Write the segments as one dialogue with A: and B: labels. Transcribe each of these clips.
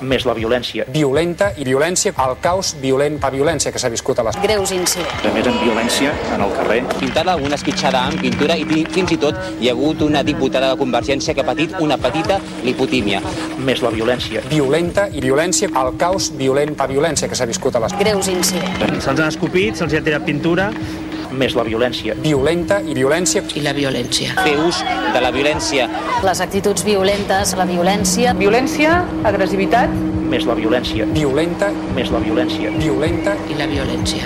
A: més la violència.
B: violenta i violència, el caos violent, la violència que s'ha viscut a les...
C: Greus incidents.
A: A més, amb violència en el carrer.
D: pintada alguna esquitxada amb pintura i fi- fins i tot hi ha hagut una diputada de Convergència que ha patit una petita lipotímia.
A: Més la violència.
B: violenta i violència, el caos violent, la violència que s'ha viscut a les...
C: Greus incidents.
E: Se'ls han escopit, se'ls ha tirat pintura.
A: Més la violència.
B: violenta i violència,
C: I la violència.
D: Fer ús de la violència
C: Les actituds violentes, la violència,
F: Violència, agressivitat,
A: Més la violència.
B: violenta,
A: Més la violència.
B: violenta
C: i la violència.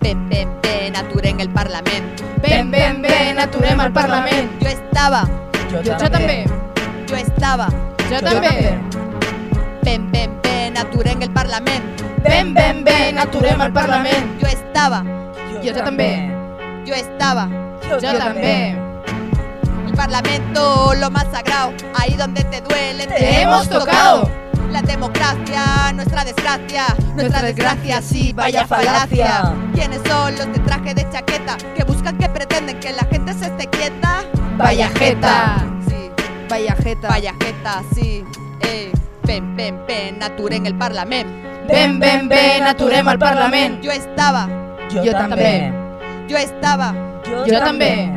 G: Ben, ben, ben, aturem el Parlament.
F: Ben, ben, ben, aturem el Parlament.
G: Jo estava,
F: Jo, jo també.
G: Jo estava.
F: Jo també.
G: Ben, ben, ben, aturem el Parlament.
F: Ben, ben, ben, aturem el Parlament.
G: Jo estava,
F: Jo també.
G: yo estaba.
F: Jo també.
G: El Parlamento, lo más sagrado, ahí donde te duele,
F: Te hemos tocado.
G: La democracia, nuestra desgracia, nuestra
F: Nuestra
G: desgracia,
F: desgracia,
G: sí, vaya falacia.
F: falacia.
G: ¿Quiénes son los de traje de chaqueta que buscan que pretenden que la gente se esté quieta?
F: Vaya jeta. Vaya jeta.
G: vaya jeta, sí. Eh, ven, ven, ven, aturen el Parlamento.
F: Ben, ben, ben, aturem el Parlament.
G: Yo estaba,
F: Jo també.
G: yo estaba.
F: Jo també.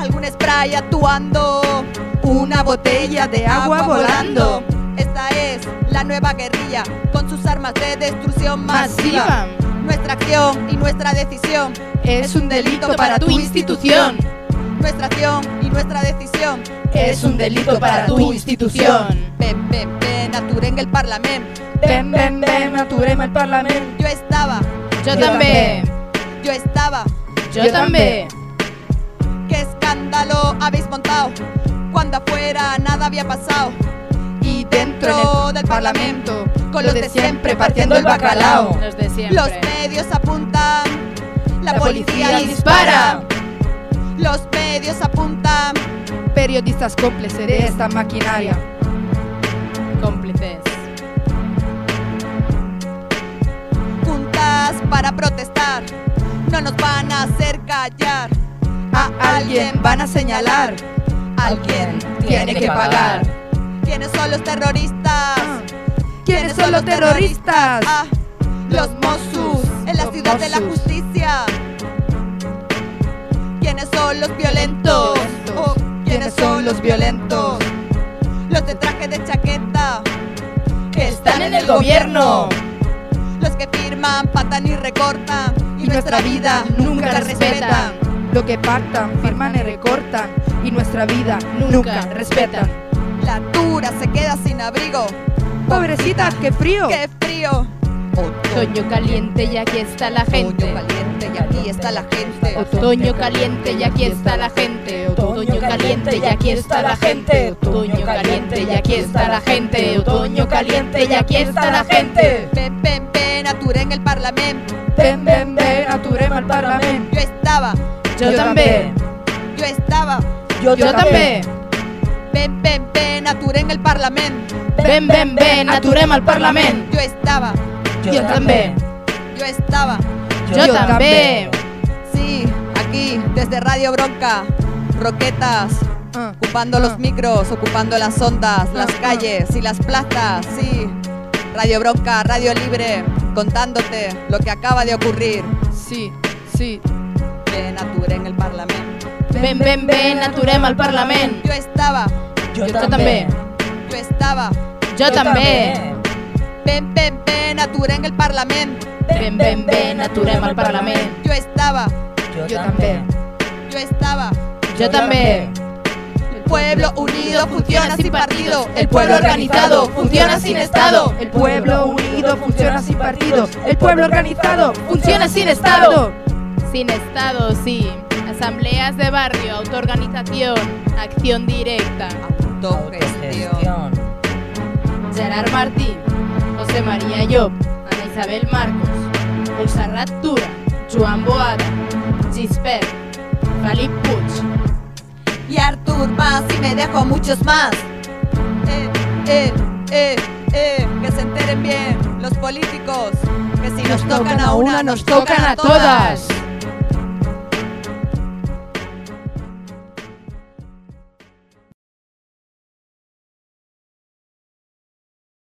G: Algún spray actuando, una botella de agua volando. Esta es la nueva guerrilla con sus armas de destrucción. Masiva. Nuestra acción y nuestra decisión
F: Es un delito para tu institución.
G: Nuestra acción y nuestra decisión
F: Es un delito para tu institución.
G: Ven, ven, ven, aturen el Parlamento.
F: Ben, ben, aturem el Parlament.
G: Yo estaba,
F: Jo també.
G: yo estaba.
F: Jo també.
G: ¿Qué escándalo habéis montado? Cuando afuera nada había pasado. Y dentro del Parlamento, con los de siempre partiendo el bacalao.
F: Los de siempre.
G: Los medios apuntan, la,
F: La
G: policía,
F: policía
G: dispara. Los medios apuntan,
F: Periodistas cómplices de esta maquinaria. Cómplices.
G: juntas para protestar. No nos van a hacer callar. A alguien van a señalar. Alguien tiene que pagar. ¿Quiénes son los terroristas?
F: ¿Quiénes son los terroristas?
G: Ah, los Mossus en la ciudad de la justicia. Son los violentos? Oh, ¿Quiénes son los violentos? Los de traje de chaqueta que
F: Están en el gobierno.
G: Los que firman, patan y recortan y,
F: Y nuestra vida nunca respetan. Lo que pactan, firman y recortan. Y nuestra vida nunca respetan.
G: La dura se queda sin abrigo.
F: Pobrecita, qué frío.
G: ¡Qué frío!
F: Otoño caliente y aquí está la gente.
G: Y aquí está la gente.
F: Otoño caliente y aquí está la gente. Otoño caliente y aquí está la gente. Otoño caliente y aquí está la gente. Otoño caliente y aquí está la gente.
G: Ven, ven, ven, aturen el parlamento.
F: Ven, ven, ven, aturem al Parlament.
G: Yo estaba,
F: Jo també.
G: yo estaba.
F: Jo també.
G: Ven, ven, ven, aturen el parlamento.
F: Ven, ven, ven, aturem al Parlament.
G: Yo estaba,
F: Jo també.
G: yo estaba.
F: Jo també.
G: Sí, aquí, desde Radio Bronca. Roquetas,
F: Ah,
G: ocupando
F: ah.
G: los micros, ocupando las ondas, las
F: ah.
G: calles y las plazas, sí. Radio Bronca, Radio Libre, contándote lo que acaba de ocurrir.
F: Sí, sí.
G: Ven, aturen el parlamento.
F: Ven, ven, ven, aturem al Parlament.
G: Yo estaba,
F: Jo també.
G: yo estaba.
F: Jo també.
G: Ven, ven, ven, aturen el parlamento.
F: Ven, ven, ven, aturem al Parlament.
G: Yo estaba,
F: Jo també.
G: yo estaba.
F: Jo també.
G: El pueblo unido funciona sin partido. El pueblo organizado funciona sin Estado.
F: El pueblo unido funciona sin partidos. El pueblo organizado funciona sin Estado. Sin Estado, sí. Asambleas de barrio, autoorganización, acción directa.
G: Autogestión.
F: Gerard Martín, José María Llop, Ana Isabel Marcos, Montserrat Tura, Joan Boada, Gispert, Felip Puig,
G: Y Artur más y me dejo muchos más. Eh, eh, eh, eh, que se enteren bien los políticos. Que si nos tocan a una, nos tocan a todas.